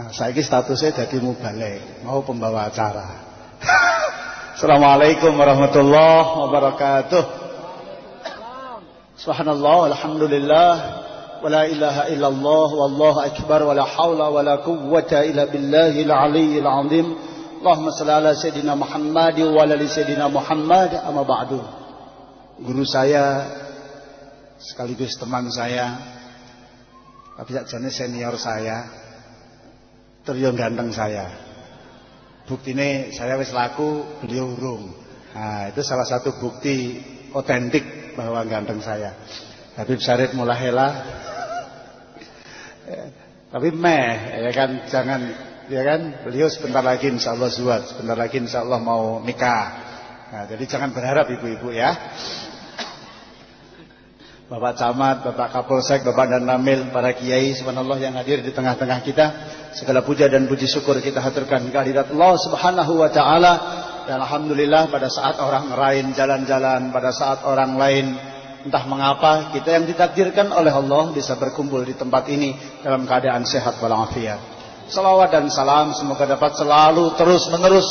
Nah, saya ini statusnya jadi mubalik, mau pembawa acara. Assalamualaikum warahmatullahi wabarakatuh. Subhanallah, alhamdulillah, wa la ilaha illallah, wallahu akbar, wa la hawla wa la quwwata illa billahil aliyyil azim. Allahumma salli ala Sayyidina Muhammad wa ala Sayyidina Muhammad amma ba'du. Guru saya sekaligus teman saya tapi sakjane senior saya terus ganteng saya. Bukti ini saya wis laku beliau urung. Nah itu salah satu bukti otentik bahwa ganteng saya. Habib Syarif Mulahela. Tapi meh ya kan jangan ya kan? Beliau sebentar lagi insya Allah zuat sebentar lagi insya Allah mau nikah. Nah, jadi jangan berharap ibu-ibu ya Bapak Camat, Bapak Kapolsek, Bapak dan Namil, para kiai subhanallah yang hadir di tengah-tengah kita. Segala puja dan puji syukur kita haturkan kehadirat Allah Subhanahu wa taala. Dan alhamdulillah pada saat orang lain jalan-jalan, pada saat orang lain entah mengapa kita yang ditakdirkan oleh Allah bisa berkumpul di tempat ini dalam keadaan sehat walafiat. Salawat dan salam semoga dapat selalu terus menerus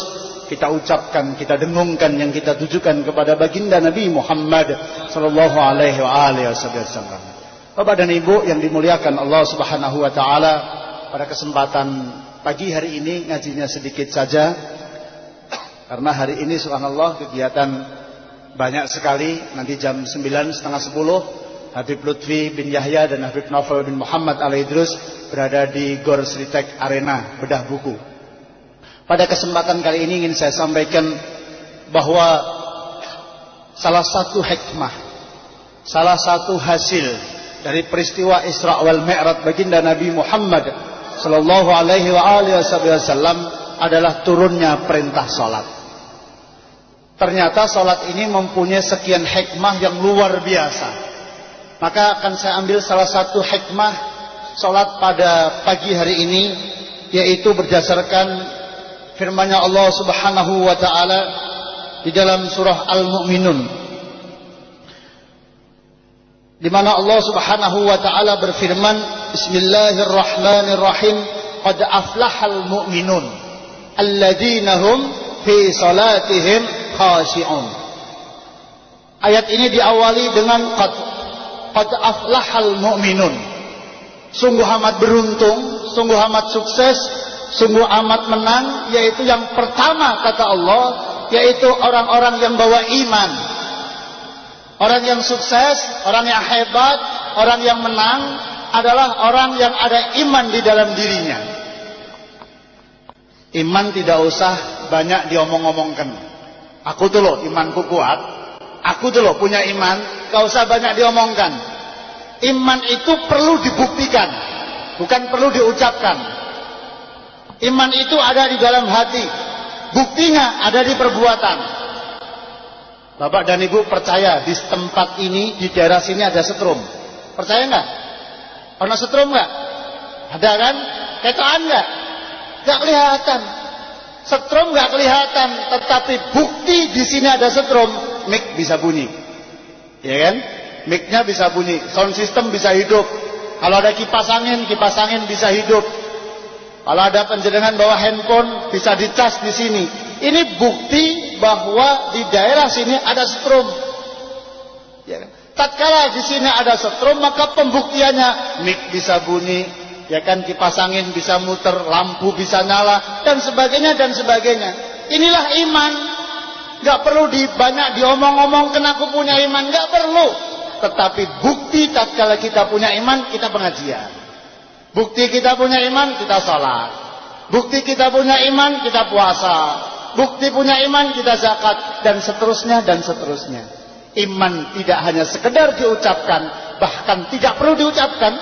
kita ucapkan, kita dengungkan yang kita tujukan kepada baginda Nabi Muhammad sallallahu alaihi wasallam. Bapak dan Ibu yang dimuliakan Allah Subhanahu wa taala, pada kesempatan pagi hari ini ngajinya sedikit saja. Karena hari ini subhanallah kegiatan banyak sekali, nanti jam 9 setengah 10 Habib Lutfi bin Yahya dan Habib Novel bin Muhammad Al Idrus berada di Gor Sritek Arena bedah buku. Pada kesempatan kali ini ingin saya sampaikan bahwa salah satu hikmah, salah satu hasil dari peristiwa Isra wal Mi'raj baginda Nabi Muhammad sallallahu alaihi wa alihi wasallam adalah turunnya perintah salat. Ternyata salat ini mempunyai sekian hikmah yang luar biasa. Maka akan saya ambil salah satu hikmah salat pada pagi hari ini yaitu berdasarkan firman-Nya Allah Subhanahu wa taala di dalam surah Al-Mu'minun. Di mana Allah Subhanahu wa taala berfirman Bismillahirrahmanirrahim. Qad aflahal mu'minun alladzina hum fi salatihim khashi'un. Ayat ini diawali dengan qad qad aflahal mu'minun. Sungguh amat beruntung, sungguh amat sukses sungguh amat menang yaitu yang pertama kata Allah yaitu orang-orang yang bawa iman. Orang yang sukses orang yang hebat orang yang menang adalah orang yang ada iman di dalam dirinya. Iman tidak usah banyak diomong-omongkan. Aku tuh loh imanku kuat. Aku tuh loh punya iman gak usah banyak diomongkan. Iman itu perlu dibuktikan bukan perlu diucapkan Iman itu ada di dalam hati. Buktinya ada di perbuatan. Bapak dan Ibu percaya di tempat ini, di daerah sini ada setrum. Percaya nggak? Pernah setrum nggak? Ada kan? Ketaan nggak? Nggak kelihatan. Setrum nggak kelihatan, tetapi bukti di sini ada setrum, mic bisa bunyi. Ya kan? Mic-nya bisa bunyi, sound system bisa hidup. Kalau ada kipas angin, kipas angin bisa hidup. Kalau ada penjenengan bawa handphone bisa dicas di sini. Ini bukti bahwa di daerah sini ada setrum. Ya kan? Tatkala di sini ada setrum maka pembuktiannya mik bisa bunyi, ya kan kipas angin bisa muter, lampu bisa nyala dan sebagainya dan sebagainya. Inilah iman. Gak perlu di, banyak diomong-omong kena aku punya iman, gak perlu. Tetapi bukti tatkala kita punya iman kita pengajian. Bukti kita punya iman, kita salat. Bukti kita punya iman, kita puasa. Bukti punya iman, kita zakat. Dan seterusnya, dan seterusnya. Iman tidak hanya sekedar diucapkan, bahkan tidak perlu diucapkan.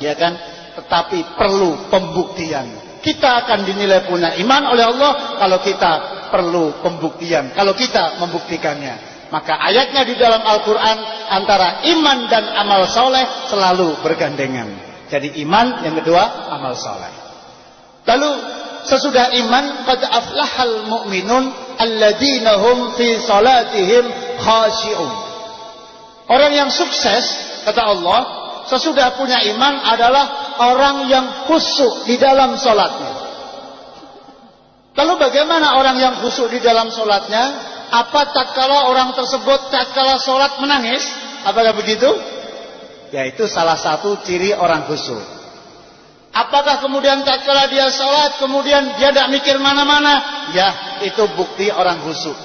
Ya kan? Tetapi perlu pembuktian. Kita akan dinilai punya iman oleh Allah kalau kita perlu pembuktian. Kalau kita membuktikannya. Maka ayatnya di dalam Al-Quran antara iman dan amal soleh selalu bergandengan. Jadi iman, yang kedua amal saleh. Lalu sesudah iman qad aflahal mu'minun alladzina hum fi salatihim khashi'un. Orang yang sukses kata Allah sesudah punya iman adalah orang yang khusyuk di dalam sholatnya. Lalu bagaimana orang yang khusyuk di dalam sholatnya? Apa tatkala orang tersebut tatkala sholat menangis? Apakah begitu? Yaitu salah satu ciri orang khusyuk. Apakah kemudian tatkala dia sholat kemudian dia tidak mikir mana-mana? Ya, itu bukti orang khusyuk.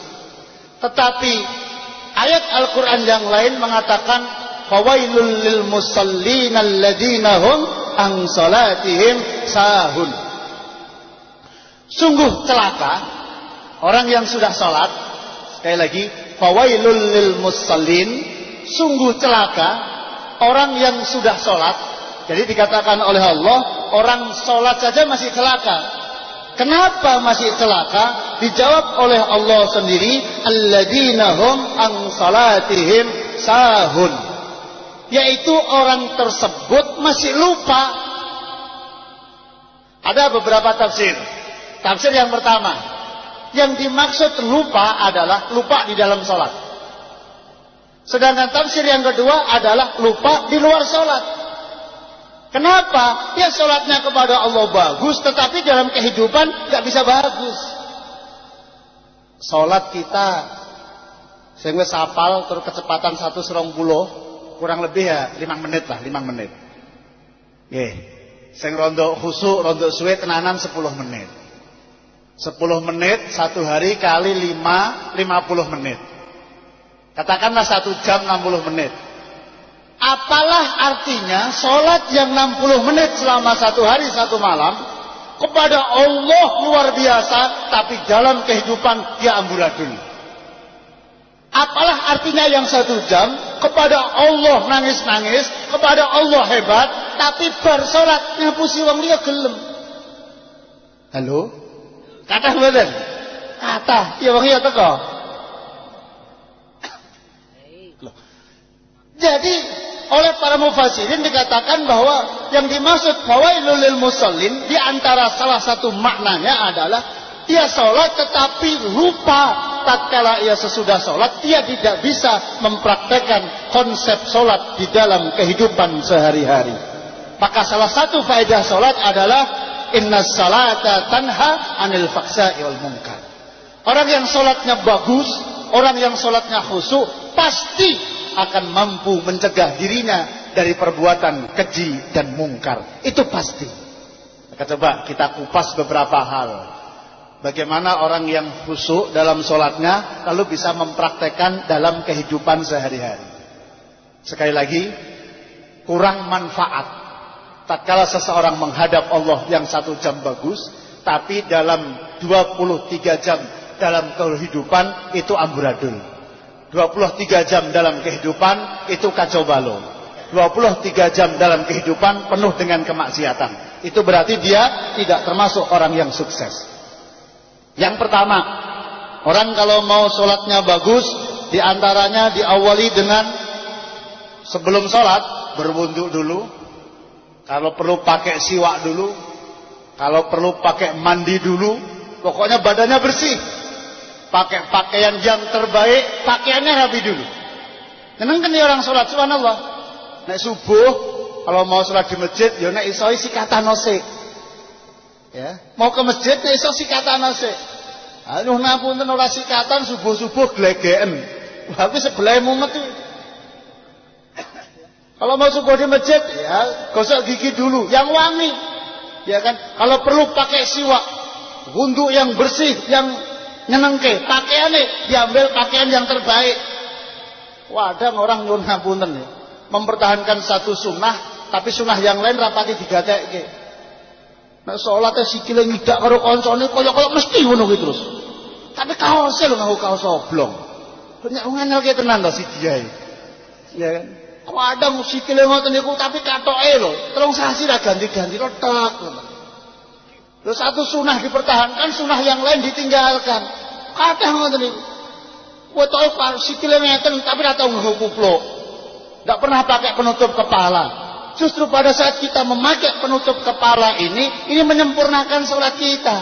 Tetapi ayat Al-Quran yang lain mengatakan fawailul lil musallin alladzina hum an salatihim sahun. Sungguh celaka orang yang sudah salat. Sekali lagi, fawailul lil musallin, sungguh celaka orang yang sudah salat. Jadi dikatakan oleh Allah, orang salat saja masih celaka. Kenapa masih celaka? Dijawab oleh Allah sendiri, alladzina hum an salatihim sahun. Yaitu orang tersebut masih lupa. Ada beberapa tafsir. Tafsir yang pertama, yang dimaksud lupa adalah lupa di dalam sholat. Sedangkan tafsir yang kedua adalah lupa di luar sholat. Kenapa? Ya sholatnya kepada Allah bagus, tetapi dalam kehidupan nggak bisa bagus. Sholat kita sehingga sapal terus kecepatan satu serong puluh kurang lebih ya lima menit lah lima menit. Ye, sing rondo khusuk rondo suwe tenanan sepuluh menit. 10 menit satu hari kali 5 50 menit. Katakanlah satu jam 60 menit. Apalah artinya sholat yang 60 menit selama satu hari satu malam kepada Allah luar biasa, tapi dalam kehidupan dia amburadul. Apalah artinya yang satu jam kepada Allah nangis-nangis, kepada Allah hebat, tapi bar sholat ngapusi wong dia gelem. Halo? Kata mboten? Kata, ya wong ya teko. Jadi oleh para mufassirin dikatakan bahwa yang dimaksud fawailul musallin di antara salah satu maknanya adalah dia sholat tetapi lupa tatkala ia sesudah sholat dia tidak bisa mempraktekkan konsep sholat di dalam kehidupan sehari-hari. Maka salah satu faedah sholat adalah inna salata tanha anil faksa wal munkar. Orang yang sholatnya bagus, orang yang sholatnya khusyuk pasti akan mampu mencegah dirinya dari perbuatan keji dan mungkar. Itu pasti. Maka coba kita kupas beberapa hal. Bagaimana orang yang khusyuk dalam sholatnya lalu bisa mempraktekkan dalam kehidupan sehari-hari. Sekali lagi, kurang manfaat. Tatkala seseorang menghadap Allah yang satu jam bagus, tapi dalam 23 jam dalam kehidupan itu amburadul. 23 jam dalam kehidupan itu kacau balau. 23 jam dalam kehidupan penuh dengan kemaksiatan. Itu berarti dia tidak termasuk orang yang sukses. Yang pertama, orang kalau mau sholatnya bagus, di antaranya diawali dengan sebelum sholat berwudhu dulu. Kalau perlu pakai siwak dulu. Kalau perlu pakai mandi dulu. Pokoknya badannya bersih pakai pakaian yang terbaik, pakaiannya rapi dulu. Tenang kan orang sholat, subhanallah. Nek subuh, kalau mau sholat di masjid, ya nek isoi sikatan nose. Ya, mau ke masjid nek iso sikatan nose. Aduh ngapunten ora sikatan subuh-subuh glegeken. Tapi sebelah mumet Kalau mau subuh di masjid, ya gosok gigi dulu, yang wangi. Ya kan? Kalau perlu pakai siwak, wudhu yang bersih, yang nyenengke pakaiannya diambil pakaian yang terbaik. Wadah orang nyun ngapunten ya. Mempertahankan satu sunnah tapi sunnah yang lain rapati digatekke nek salate sikile ngidak karo kancane kaya-kaya mesti ngono kuwi terus. Tapi kaosnya lho nganggo kaos oblong. Banyak nganelke tenan to si dia ya kan? Kadang sikile ngoten niku tapi katoke lho terus sasi ra ganti-ganti ngono Terus satu sunnah dipertahankan, sunnah yang lain ditinggalkan. Kata ngoten niku. Botol sikile ngeten tapi ora tau kupluk. Enggak pernah pakai penutup kepala. Justru pada saat kita memakai penutup kepala ini, ini menyempurnakan sholat kita.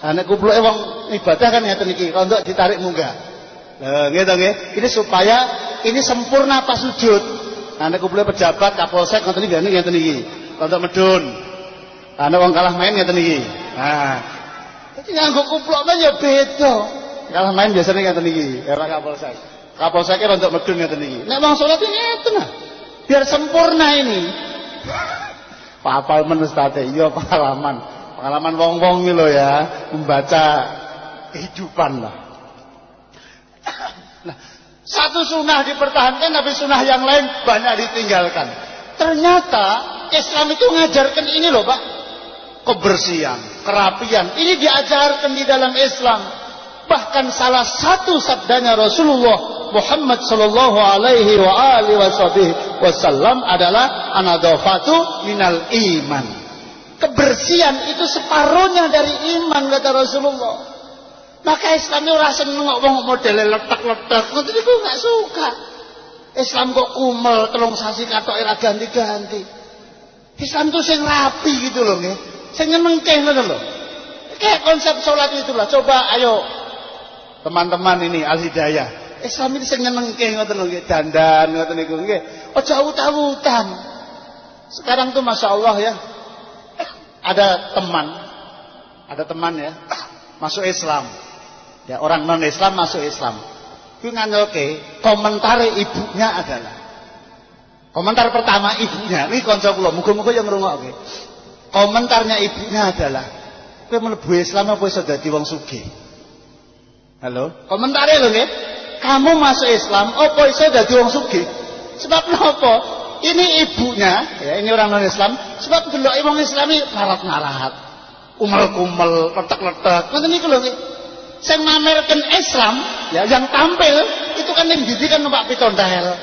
Nah, nek kupluke wong ibadah kan ngeten iki, untuk ditarik munggah. Lah gitu. Ini supaya ini sempurna pas sujud. Nah nek kupluke pejabat Kapolsek ngoten iki ngeten iki. rontok medun. Ana wong kalah main ngeten iki. Nah. Iki nganggo kuplok ya beda. Kalah main biasanya ngeten iki, era Kapolsek. Kapolsek rontok medun ngeten iki. Nek wong salat ngeten nah. Biar sempurna ini. Papal men Ustaz, iya pengalaman. Pengalaman wong-wong iki lho ya, membaca kehidupan lah. Nah, satu sunnah dipertahankan tapi sunnah yang lain banyak ditinggalkan. Ternyata Islam itu mengajarkan ini loh Pak. Kebersihan, kerapian. Ini diajarkan di dalam Islam. Bahkan salah satu sabdanya Rasulullah Muhammad sallallahu alaihi wa alihi wasallam adalah anadofatu minal iman. Kebersihan itu separuhnya dari iman kata Rasulullah. Maka Islam itu rasa nengok wong model letak-letak. Ngoten niku gak suka. Islam kok kumel telung sasi katok ganti-ganti. Islam itu sing rapi gitu loh nggih. Sing nyenengke ngono lho. Kayak konsep sholat itulah. Coba ayo teman-teman ini al hidayah. Islam itu sing nyenengke ngoten lho nggih, dandan ngoten niku nggih. Aja utang-utang. Sekarang tuh Masya Allah ya Ada teman Ada teman ya Masuk Islam Ya orang non Islam masuk Islam Kuwi nganyelke komentar ibunya adalah komentar pertama ibunya, ini kanca kula, muga-muga yang ngrungokke. Komentarnya ibunya adalah kowe mlebu Islam apa iso dadi wong sugih? Halo? Komentarnya lho nggih. Kamu masuk Islam apa iso dadi wong sugih? Sebab napa? Ini ibunya, ya ini orang non Islam, sebab delok wong Islami marat-marat. Umel-kumel, letek-letek. Ngoten niku lho nggih sing Islam ya yang tampil itu kan yang didikan numpak pitondel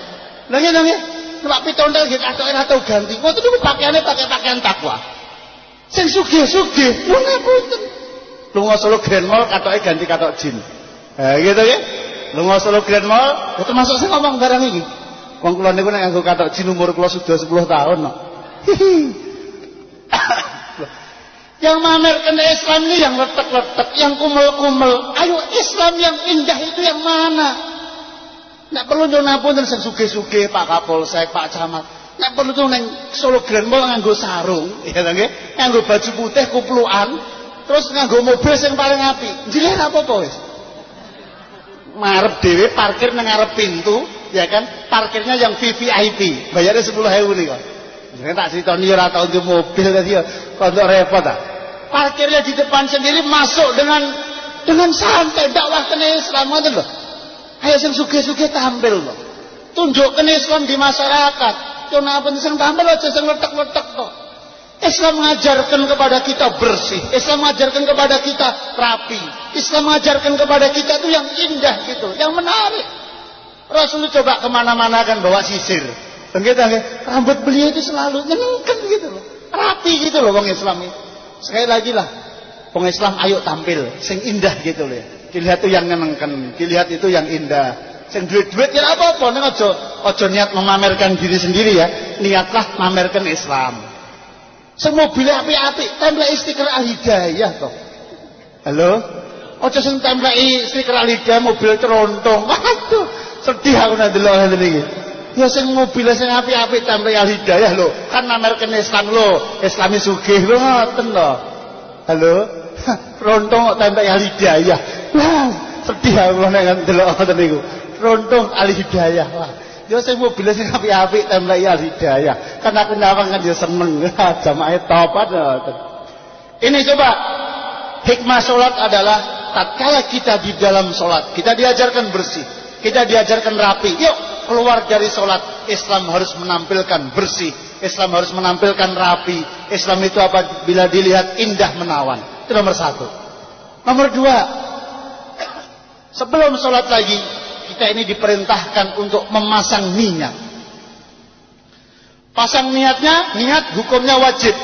lha ngene nggih numpak pitondel nggih katoke ora tau ganti ngoten niku pakaiane pakai pakaian takwa sing sugih-sugih lu ngapunten lunga solo Grand Mall katoke ganti katok jin eh gitu ya lunga solo Grand Mall itu termasuk sing ngomong barang iki wong kula niku nek nganggo katok jin umur kula sudah 10 tahun no. Yang mamerkan Islam ini yang letak-letak, yang kumel-kumel. Ayo Islam yang indah itu yang mana? Nek perlu nyuwun pun sing sugih-sugih Pak Kapolsek, Pak Camat. Nek perlu tuh neng Solo Grand Mall nganggo sarung, ya nggih, nganggo baju putih kupluan, terus nganggo mobil yang paling api. Jilir apa-apa. Marep dhewe parkir nang ngarep pintu, ya kan? Parkirnya yang VVIP, bayarnya 10.000 nih kok. Jadi tak cerita nih ora tau mobil tadi ya, kok repot ah parkirnya di depan sendiri masuk dengan dengan santai dakwah ke Islam ngoten lho. Ayo sing sugih-sugih tampil lho. Tunjukkan Islam di masyarakat. Napa sing tampil aja sing letek-letek kok. Islam mengajarkan kepada kita bersih. Islam mengajarkan kepada kita rapi. Islam mengajarkan kepada kita itu yang indah gitu, yang menarik. Rasul coba ke mana-mana kan bawa sisir. Begitu, rambut beliau itu selalu nyenengkan gitu loh. Rapi gitu loh bang Islam itu. Sekali lagi lah. Wong Islam ayo tampil sing indah gitu loh ya. Dilihat itu yang nyenengkan, dilihat itu yang indah. Sing duit-duit ya apa-apa ning aja aja niat memamerkan diri sendiri ya. Niatlah mamerkan Islam. Sing mobil api-api, tempel stiker al-hidayah toh. Halo? Aja sing tempel stiker al-hidayah mobil terontong. Waduh, sedih aku nek delok ngene. Ya sing mobil sing apik-apik tampe al hidayah lho. Kan namerken Islam lho. Islami sugih lho ngoten lho. Halo. Rontok kok tampe al hidayah. Wah, sedih aku nek ndelok ngoten. Rontok al hidayah. Wah. Ya sing mobil sing apik-apik tampe al hidayah. Kan aku nyawang kan ya seneng. Jamaah top ngoten. Ini coba hikmah sholat adalah tatkala kita di dalam sholat kita diajarkan bersih kita diajarkan rapi yuk keluar dari sholat Islam harus menampilkan bersih Islam harus menampilkan rapi Islam itu apa bila dilihat indah menawan itu nomor satu nomor dua sebelum sholat lagi kita ini diperintahkan untuk memasang niat pasang niatnya niat hukumnya wajib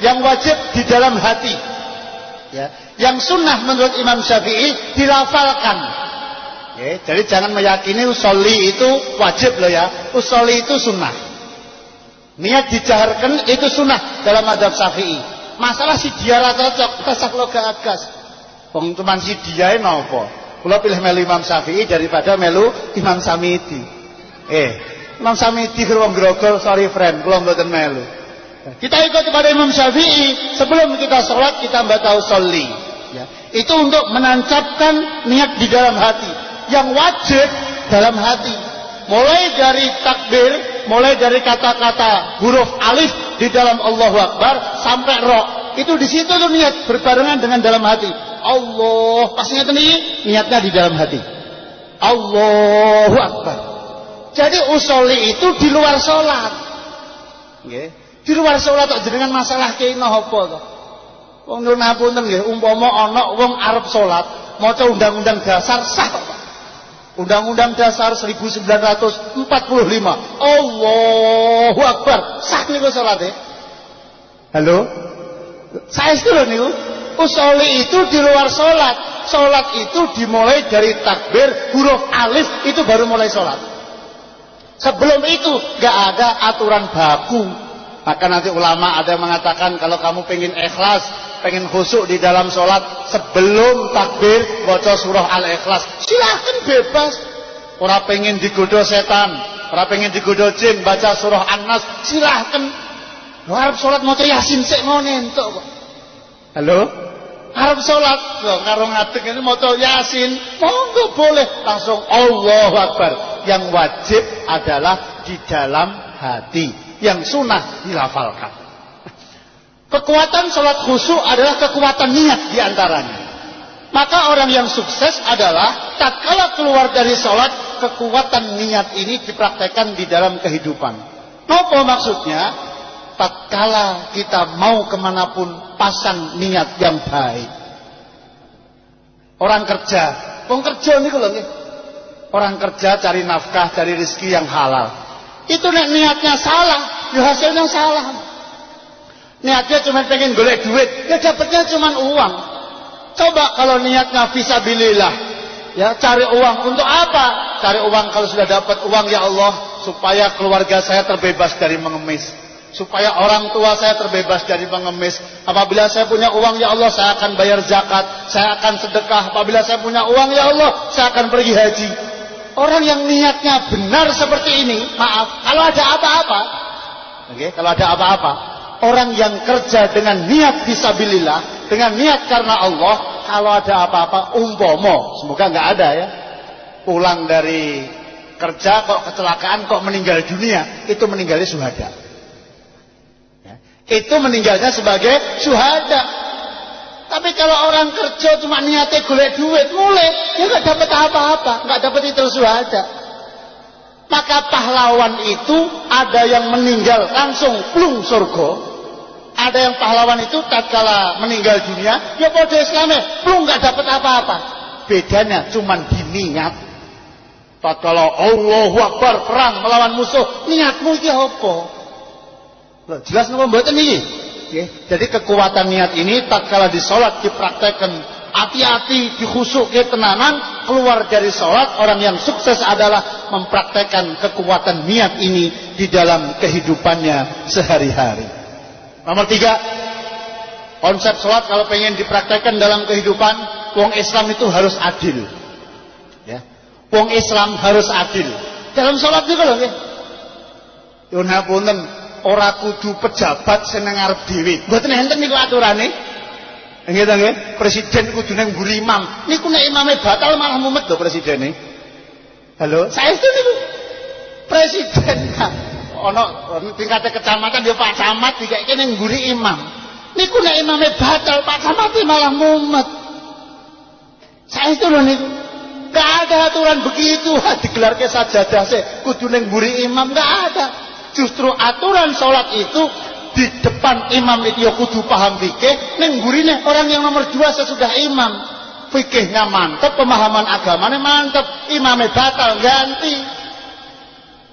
yang wajib di dalam hati ya yang sunnah menurut Imam Syafi'i dilafalkan Ya, jadi jangan meyakini usoli itu wajib loh ya. Usoli itu sunnah. Niat dijaharkan itu sunnah dalam adab syafi'i. Masalah si dia cocok, kasak lo agas. Wong teman si dia ini Kalau pilih melu Imam Syafi'i daripada melu Imam Samiti. Eh, Imam Samiti kalau grogol, sorry friend, kalau mboten melu. Kita ikut kepada Imam Syafi'i sebelum kita sholat kita baca usolli. Ya. Itu untuk menancapkan niat di dalam hati. Yang wajib dalam hati. Mulai dari takbir, mulai dari kata-kata huruf alif di dalam Allahu Akbar sampai roh. Itu di situ tuh niat berbarengan dengan dalam hati. Allah, pastinya ini niatnya di dalam hati. Allahu Akbar. Jadi usoli itu di luar sholat. Okay. Di luar sholat kok jenengan masalah kene apa? Wong nuwun ngapunten nggih, umpama ana wong arep salat, maca undang-undang dasar sah Undang-undang dasar 1945. Allahu Akbar. Sah niku salate. Halo? Saestu lho niku. Usoli itu di luar sholat. Sholat itu dimulai dari takbir, huruf alif itu baru mulai sholat. Sebelum itu gak ada aturan baku maka nanti ulama ada yang mengatakan kalau kamu pengen ikhlas, pengen khusyuk di dalam sholat sebelum takbir baca surah al-ikhlas. Silahkan bebas. Orang pengen digoda setan, orang pengen digoda jin, baca surah an-nas, silahkan. Harap sholat mau yasin sik mau nentok Halo? Harap sholat, karo ngadeg ini mau yasin, monggo boleh langsung Allahu Akbar. Yang wajib adalah di dalam hati yang sunnah dilafalkan. Kekuatan sholat khusyuk adalah kekuatan niat di antaranya. Maka orang yang sukses adalah tak tatkala keluar dari sholat, kekuatan niat ini dipraktekkan di dalam kehidupan. Apa maksudnya? Tatkala kita mau ke mana pun pasang niat yang baik. Orang kerja, orang kerja ini kalau Orang kerja cari nafkah, cari rezeki yang halal. Itu nek niatnya salah, ya hasilnya salah. Niatnya cuma pengen golek duit, ya dapatnya cuma uang. Coba kalau niatnya visabilillah, ya cari uang untuk apa? Cari uang kalau sudah dapat uang ya Allah supaya keluarga saya terbebas dari mengemis. Supaya orang tua saya terbebas dari mengemis. Apabila saya punya uang ya Allah saya akan bayar zakat, saya akan sedekah. Apabila saya punya uang ya Allah saya akan pergi haji. Orang yang niatnya benar seperti ini, maaf, kalau ada apa-apa, oke, okay, kalau ada apa-apa, orang yang kerja dengan niat fisabilillah, dengan niat karena Allah, kalau ada apa-apa, umpomo, semoga nggak ada ya, pulang dari kerja kok kecelakaan kok meninggal dunia, itu meninggalnya suhada. Itu meninggalnya sebagai suhada. Tapi kalau orang kerja cuma niatnya golek duit, mulai dia nggak dapat apa-apa, nggak dapat itu suhada. Maka pahlawan itu ada yang meninggal langsung plung surga. Ada yang pahlawan itu tatkala meninggal dunia, ya pada Islamnya plung nggak dapat apa-apa. Bedanya cuma di niat. Tatkala Allahu Akbar perang melawan musuh, niatmu iki apa? Jelas napa mboten iki? Ya. Jadi kekuatan niat ini tak kalah di sholat dipraktekkan hati-hati dihusuk ke tenanan keluar dari sholat orang yang sukses adalah mempraktekkan kekuatan niat ini di dalam kehidupannya sehari-hari. Nomor tiga, konsep sholat kalau pengen dipraktekkan dalam kehidupan, wong Islam itu harus adil. Ya, wong Islam harus adil. Dalam sholat juga loh ya. Yun hapunten, ora kudu pejabat sing nang arep dhewe. Mboten enten niku aturane. Nggih ta nggih? Presiden kudu nang mburi imam. Niku nek imame batal malah mumet lho presidene. Halo, saestu niku. Presiden ana tingkate kecamatan ya Pak Camat dikeke ning mburi imam. Niku nek imame batal Pak Camat malah mumet. Saestu lho niku. Gak ada aturan begitu, digelar ke sajadah sih, kudu neng buri imam, gak ada. Justru aturan sholat itu di depan imam itu ya kudu paham fikih, neng gurine orang yang nomor dua sesudah imam. Fikihnya mantep, pemahaman agamanya mantep, imamnya batal ganti.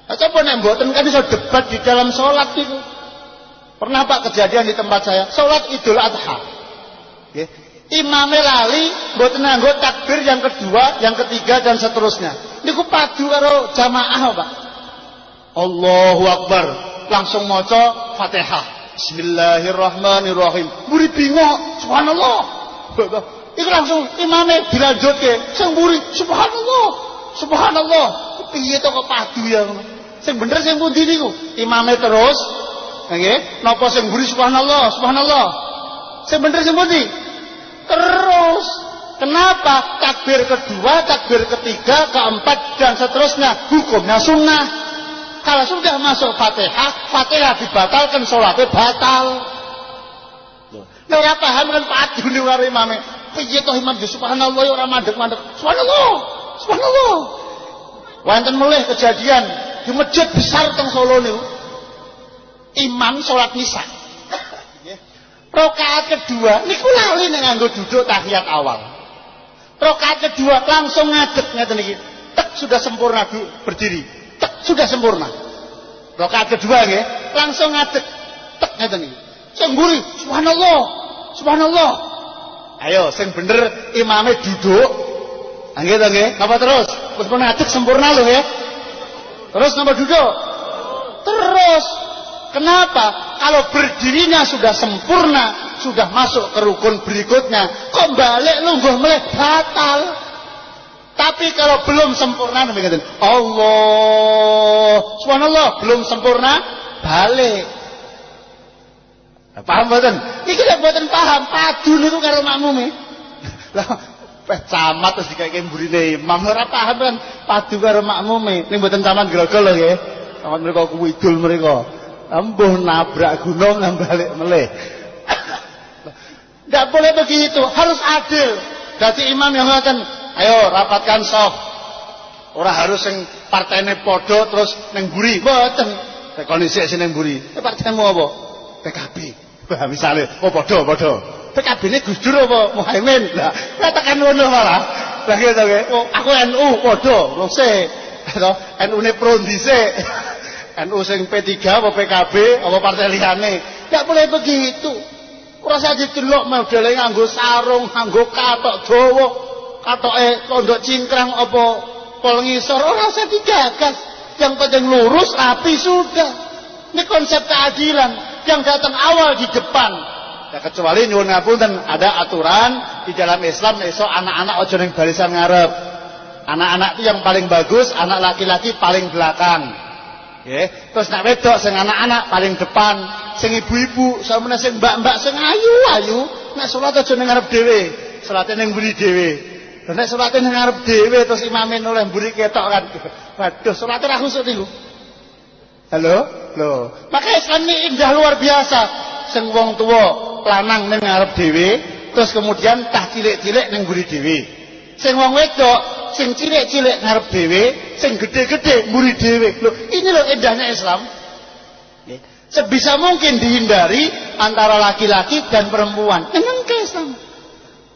Nah, coba nek mboten kan bisa debat di dalam sholat itu. Pernah Pak kejadian di tempat saya, sholat Idul Adha. Ya. Imamnya lali, mboten nganggo takbir yang kedua, yang ketiga dan seterusnya. Niku padu karo jamaah Pak. Allahu Akbar langsung maca Fatihah Bismillahirrahmanirrahim muri bingung subhanallah itu langsung imame dilanjutke sing muri subhanallah subhanallah piye to kok padu ya sing bener sing pundi niku imame terus Nggih, napa sing mburi subhanallah, subhanallah. Sing bener sing pundi? Terus. Kenapa? Takbir kedua, takbir ketiga, keempat dan seterusnya hukumnya sunnah. Kalau sudah masuk Fatihah, Fatihah dibatalkan, sholatnya batal. Nek ora paham kan padu ning karo imame. Piye to imam yo subhanallah ora mandek-mandek. Subhanallah. Subhanallah. Wonten mulih kejadian di masjid besar teng Solo niku. Imam salat misa. Rakaat kedua niku lali nek nganggo duduk tahiyat awal. Rakaat kedua langsung ngadeg ngeten iki. Tek sudah sempurna berdiri. Sudah sempurna. Rakaat kedua nggih, langsung ngadeg. Tek ngeten iki. Sing mburi subhanallah. Subhanallah. Ayo sing bener imame duduk. Nggih to nggih. Napa terus? Pun ngadeg sempurna lho ya. Terus napa duduk? Terus. Kenapa? Kalau berdirinya sudah sempurna, sudah masuk ke rukun berikutnya, kok balik lungguh meleh batal. Tapi kalau belum sempurna demikian. Allah, subhanallah, belum sempurna, balik. Paham mboten? Iki lek mboten paham, padu niku karo makmume. Lah camat terus dikake mburine imam ora paham kan padu karo makmume. Ning mboten camat grogol lho nggih. Camat mriku kuidul mriku. Embuh nabrak gunung nang balik meleh. Tidak boleh begitu, harus adil. Jadi imam yang akan, ayo rapatkan soft. Orang harus yang partainya podo terus neng buri. Mboten. Kondisi sing neng buri. Eh partaimu apa? PKB. Wah, misalnya, oh bodoh, bodoh. PKB ini Gus Dur apa Muhaimin? Lah, katakan ngono malah. Lah gitu nggih. Oh, aku NU bodoh, wong se. NU ne pro dhisik. NU sing P3 apa PKB apa partai liyane. Enggak boleh begitu. Ora usah didelok modele nganggo sarung, nganggo katok dawa, katoke pondok cingkrang apa pol ngisor ora usah digagas. Yang penting lurus, rapi sudah. Ini konsep keadilan yang datang awal di depan. Ya kecuali nyuwun ngapunten ada aturan di dalam Islam esok anak-anak ojo ning barisan ngarep. Anak-anak itu yang paling bagus, anak laki-laki paling belakang. Ya, terus nak wedok sing anak-anak paling depan, sing ibu-ibu, sampeyan sing mbak-mbak sing ayu-ayu, nek salat aja ning ngarep dhewe, salate ning mburi dhewe. Nek salate ning ngarep dhewe terus imame noleh mburi ketok kan. Waduh, salate ra khusuk niku. Halo? Loh, maka Islam ini indah luar biasa. Sing wong tua lanang ning ngarep dhewe, terus kemudian tah cilik-cilik ning mburi dhewe. Sing wong wedok, sing cilik-cilik ngarep dhewe, sing gede-gede mburi dhewe. Loh, ini loh indahnya Islam. Sebisa mungkin dihindari antara laki-laki dan perempuan. Memang ke Islam.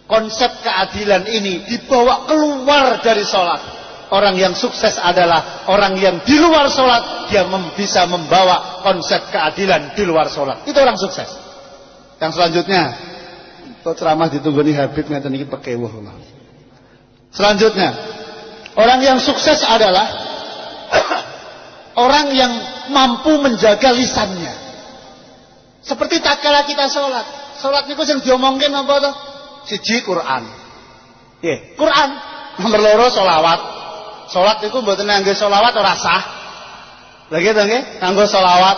Konsep keadilan ini dibawa keluar dari sholat. Orang yang sukses adalah orang yang di luar sholat dia mem bisa membawa konsep keadilan di luar sholat. Itu orang sukses. Yang selanjutnya, itu ceramah ditunggu nih Habib ngeten iki pekewuh Selanjutnya, orang yang sukses adalah orang yang mampu menjaga lisannya. Seperti tak kala kita sholat. Sholat niku yang diomongin apa tuh? Siji Quran. Yeah. Quran nomor loro sholawat. Salat niku mboten ngangge selawat ora sah. Lagi to nggih? Nganggo selawat.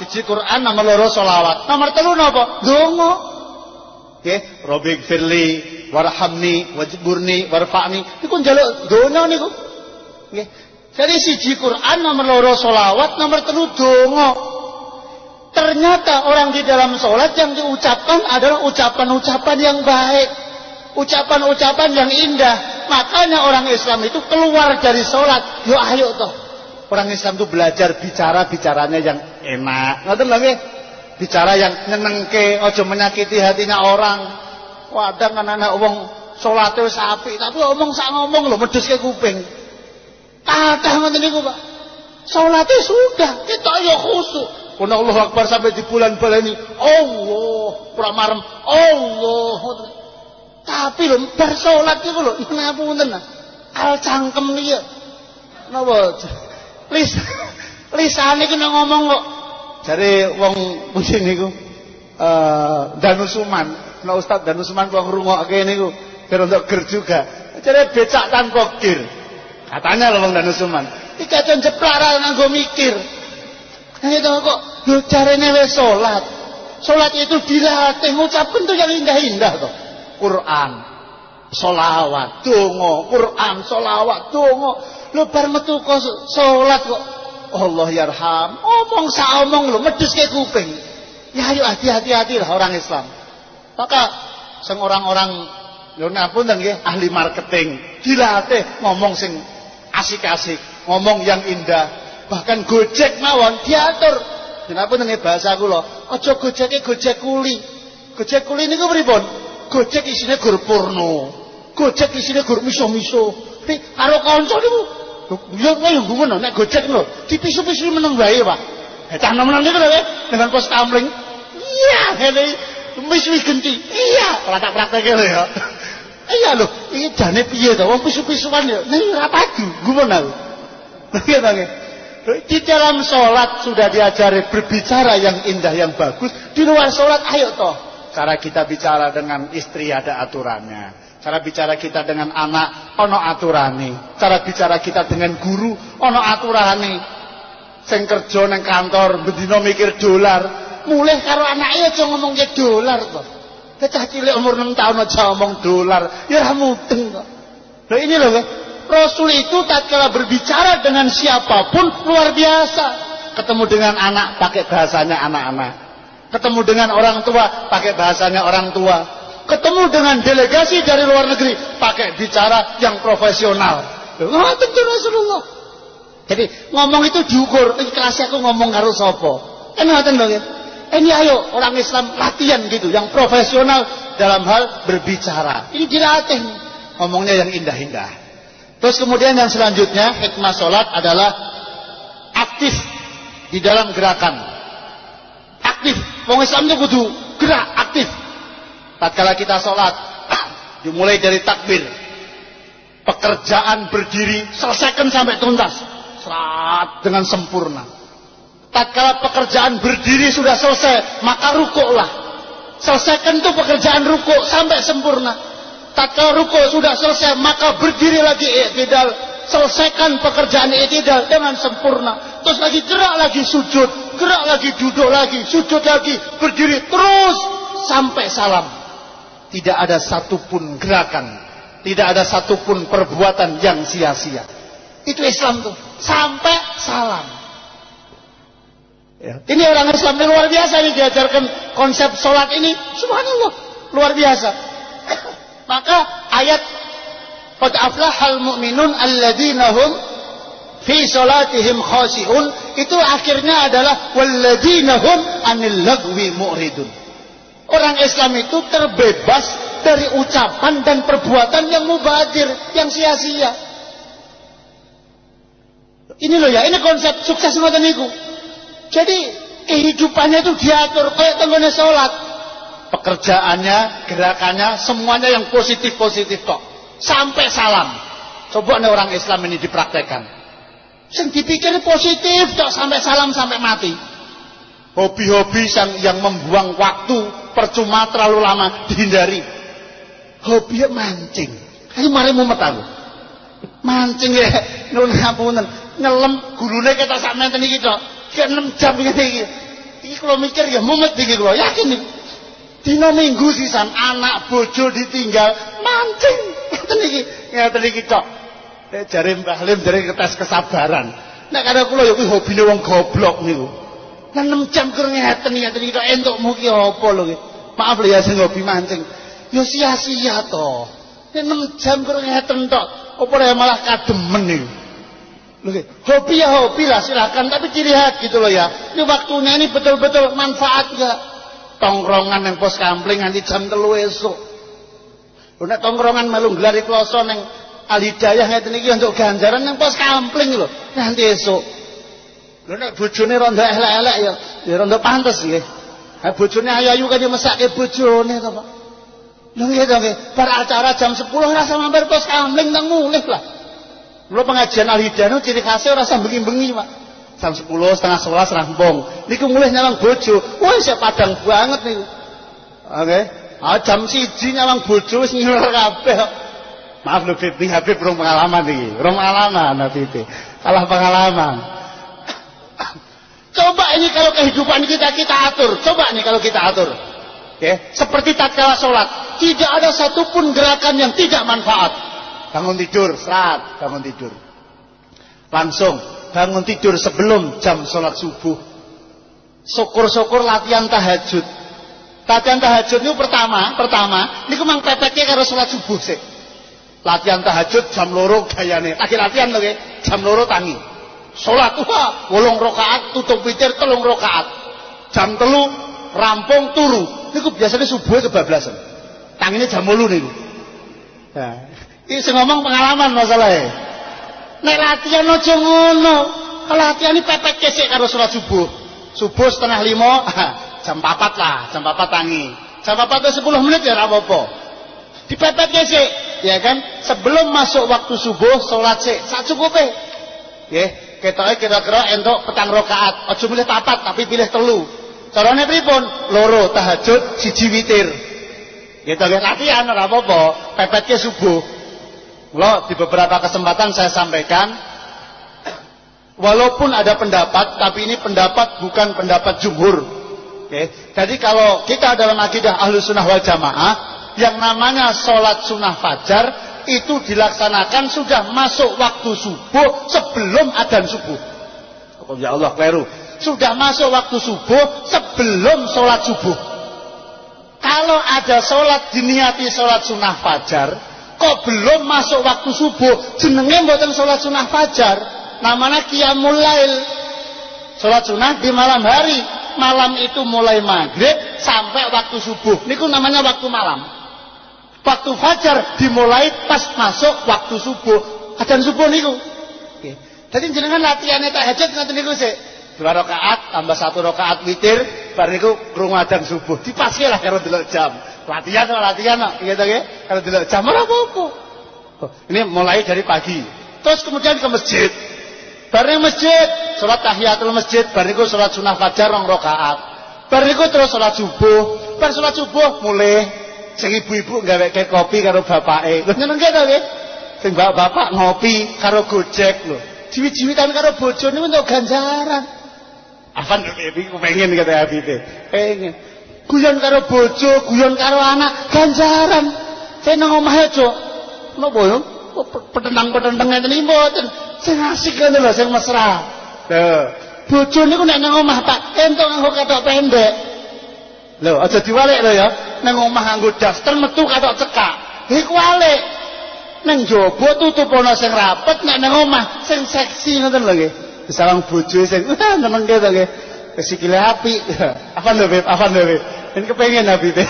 Siji Quran nomor loro selawat. Nomor telu napa? Donga. Nggih, Robbik firli warhamni wajburni warfa'ni. Niku njaluk donya niku. Nggih. Jadi siji Quran nomor loro selawat, nomor telu donga. Ternyata orang di dalam sholat yang diucapkan adalah ucapan-ucapan yang baik. Ucapan-ucapan yang indah Makanya orang Islam itu keluar dari sholat. Yo ayo toh. Orang Islam itu belajar bicara bicaranya yang enak. Ngerti lagi? Bicara yang nyenengke, ojo menyakiti hatinya orang. Wadah kan anak wong sholatnya sapi, tapi omong sak ngomong loh medus ke kuping. Kadah ngoten niku, Pak. Sholatnya sudah, kita yo khusuk. Kuna Allah Akbar sampai di bulan baleni. Allah, marem. Allah. Tapi lho bar salat iku lho ngapunten. Al cangkem niki. Napa? Lis lisane iki ngomong kok jare wong pusing niku eh Danusuman. Nah Ustaz Danusuman kok ngrungokke niku biar untuk ger juga. Jare becak tanpa kir. Katanya lho wong Danusuman. Iki kacon jeplak ra nganggo mikir. Ini kok Lho carane wis salat. Salat itu dilatih ngucapkan tuh yang indah-indah tuh. Quran, solawat, donga, Quran, solawat, donga. Lho bar metu kok salat kok Allah yarham. Omong sa omong lho medhus ke kuping. Ya ayo hati-hati lah orang Islam. Maka sing orang-orang lho ngapun nggih ahli marketing dilatih ngomong sing asik-asik, ngomong yang indah. Bahkan Gojek mawon diatur Kenapa nengge bahasa kula? Aja gojeke gojek kuli. Gojek kuli niku pripun? Gojek isine gur porno. Gojek isine gur miso-miso. Tapi karo kanca niku Ya kaya ngono nek gojek lho, dipisu-pisu meneng wae, Pak. Eh cah nemen niku lho dengan pos kamling. Iya, ngene wis-wis genti. Iya, praktek prakteke lho ya. Iya lho, iki jane piye to? Wong pisu-pisuan ya. Nek ora padu, ngono aku. Iya di dalam sholat sudah diajari berbicara yang indah, yang bagus. Di luar sholat, ayo toh. Cara kita bicara dengan istri ada aturannya. Cara bicara kita dengan anak, ono aturane. Cara bicara kita dengan guru, ono aturane. Sing kerja neng kantor, bedino mikir dolar. Mulai karo anaknya aja ngomong ke dolar toh. Kecah cilik umur 6 tahun aja ngomong dolar. Ya mudeng kok. Nah ini loh, Rasul itu tatkala berbicara dengan siapa pun luar biasa. Ketemu dengan anak pakai bahasanya anak-anak. Ketemu dengan orang tua pakai bahasanya orang tua. Ketemu dengan delegasi dari luar negeri pakai bicara yang profesional. Oh, tentu Rasulullah. Jadi ngomong itu diukur. Kelasnya aku ngomong karo sopo. Ini ngoten lho Ini ayo orang Islam latihan gitu, yang profesional dalam hal berbicara. Ini dilatih ngomongnya yang indah-indah. Terus kemudian yang selanjutnya hikmah sholat adalah aktif di dalam gerakan. Aktif. Wong Islam itu kudu gerak aktif. Tatkala kita sholat, dimulai dari takbir. Pekerjaan berdiri selesaikan sampai tuntas. Serat dengan sempurna. Tatkala pekerjaan berdiri sudah selesai, maka rukuklah. Selesaikan tuh pekerjaan rukuk sampai sempurna tatkala ruko sudah selesai maka berdiri lagi i'tidal. Selesaikan pekerjaan i'tidal dengan sempurna. Terus lagi gerak lagi sujud gerak lagi duduk lagi sujud lagi berdiri terus sampai salam. Tidak ada satupun gerakan tidak ada satupun perbuatan yang sia-sia. Itu Islam tuh sampai salam. Ya. ini orang Islam yang luar biasa ini diajarkan konsep sholat ini. Subhanallah luar biasa maka ayat Qad aflahal mu'minun alladzina hum fi salatihim khashi'un itu akhirnya adalah walladzina hum anil lagwi mu'ridun. Orang Islam itu terbebas dari ucapan dan perbuatan yang mubadir, yang sia-sia. Ini loh ya, ini konsep sukses ngoten niku. Jadi kehidupannya itu diatur kayak tenggone sholat pekerjaannya, gerakannya, semuanya yang positif-positif kok. Sampai salam. Coba nih orang Islam ini dipraktekkan. Yang dipikir positif kok sampai salam sampai mati. Hobi-hobi yang, yang membuang waktu percuma terlalu lama dihindari. Hobi mancing. Ayo mari mumet aku. Mancing ya, nun ngapunten. Ngelem gulune kita sak menten kok. Kayak 6 jam ngene iki. Kalau mikir ya mumet iki kula, yakin nih. Dina minggu sisan anak bojo ditinggal mancing. Ngeten iki, ngeten iki. Nek jare Mbah Lim jare ketes kesabaran. Nek kada kula ya kuwi hobine wong goblok niku. Lah 6 jam kurang ngeten ngeten iki tok entukmu ki apa lho. Maaf lho ya sing hobi mancing. Ya sia-sia to. Nek 6 jam kurang ngeten tok, apa malah kademen niku. Lho hobi ya hobi lah silakan tapi ciri khas gitu loh ya. Ini waktunya ini betul-betul manfaat enggak? Tongkrongan yang pos kampling nanti jam telu esuk. Lho tongkrongan melu glari kloso ning Al-Hidayah ngeten iki untuk ganjaran yang pos kampling lho nanti esuk. Lho nek bojone ronda elek-elek ya ya ronda pantes nggih. Ha bojone ayu-ayu kan dia mesake bojone to, Pak. Lho nggih to acara jam 10 rasa mampir pos kampling nang mulih lah. Lho pengajian Al-Hidayah ciri khasnya ora bengi-bengi, Pak jam 10 setengah 11 rampung. Niku mulai nyawang bojo. Wah saya padang banget niku. Oke. Okay. ah, jam siji nyawang bojo wis ngiler kabeh. Maaf lho Bibi Habib rong pengalaman iki. Rong pengalaman Bibi kalah pengalaman. Coba ini kalau kehidupan kita kita atur. Coba ini kalau kita atur. Oke, seperti tatkala sholat, tidak ada satupun gerakan yang tidak manfaat. Bangun tidur, serat, bangun tidur. Langsung bangun tidur sebelum jam sholat subuh. Syukur-syukur latihan tahajud. Latihan tahajud itu pertama, pertama, ini kemang pepeknya karo sholat subuh sih. Latihan tahajud jam loro gayane. Lagi latihan loh jam loro tangi. Sholat wah, wolong rokaat, tutup witir telung rokaat. Jam telu rampung turu niku biasanya subuh kebablasan. Tanginnya jam mulu nih. Nah, ini ngomong pengalaman masalahnya. Nek latihan aja ngono. Latihan ini pepet kesek karo sholat subuh. Subuh setengah lima, jam papat lah, jam papat tangi. Jam papat sepuluh menit ya apa-apa. Dipepet kesek, ya kan? Sebelum masuk waktu subuh, sholat sik, sak cukupe. Ya, kita kira-kira entuk petang rokaat. Aja milih papat tapi pilih telu. Carane pripun? Loro tahajud, siji witir. Gitu latihan ora apa-apa, subuh. Mula di beberapa kesempatan saya sampaikan walaupun ada pendapat tapi ini pendapat bukan pendapat jumhur. Oke. Jadi kalau kita dalam akidah ahlu sunnah wal jamaah yang namanya sholat sunnah fajar itu dilaksanakan sudah masuk waktu subuh sebelum adzan subuh. Ya Allah keliru sudah masuk waktu subuh sebelum sholat subuh. Kalau ada sholat diniati sholat sunnah fajar, kok belum masuk waktu subuh, jenenge buatan sholat sunnah fajar, namanya qiyamul lail. Sholat sunnah di malam hari, malam itu mulai maghrib sampai waktu subuh. Ini namanya waktu malam. Waktu fajar dimulai pas masuk waktu subuh. Adzan subuh niku. Jadi jenengan latihannya tahajud nanti niku sih dua rakaat tambah satu rakaat witir bar niku krungu adzan subuh dipaske lah karo delok jam latihan. Latihan gitu nggih karo delok jam oh, ini mulai dari pagi. Terus kemudian ke masjid. Bar masjid salat tahiyatul masjid bar niku salat sunah fajar rong rakaat. Bar niku terus salat subuh. Bar salat subuh mulai sing ibu-ibu ke kopi karo bapake. Lho nyenengke to nggih sing bapak ngopi karo gojek lho. Jiwi-jiwitan karo bojone untuk ganjaran. Afan iki pengen kata Habib. Pengen. Guyon karo bojo, guyon karo anak, ganjaran. Saya nang omahe, Cuk. Napa yo? Petentang-petentang ngeten iki mboten. Sing asik ngene lho, sing mesra. Lho, bojo niku nek nang omah tak entuk nganggo katok pendek. Lho, aja diwalik lho ya. Nang omah nganggo daster metu katok cekak. Iku walik. Nang jaba tutup ana sing rapet, nek nang omah sing seksi ngoten lho nggih. Sarang bojo sing nyenengke to nggih. Sikile apik. Apa lho Beb? Apa lho Beb? Ini kepengen Habib.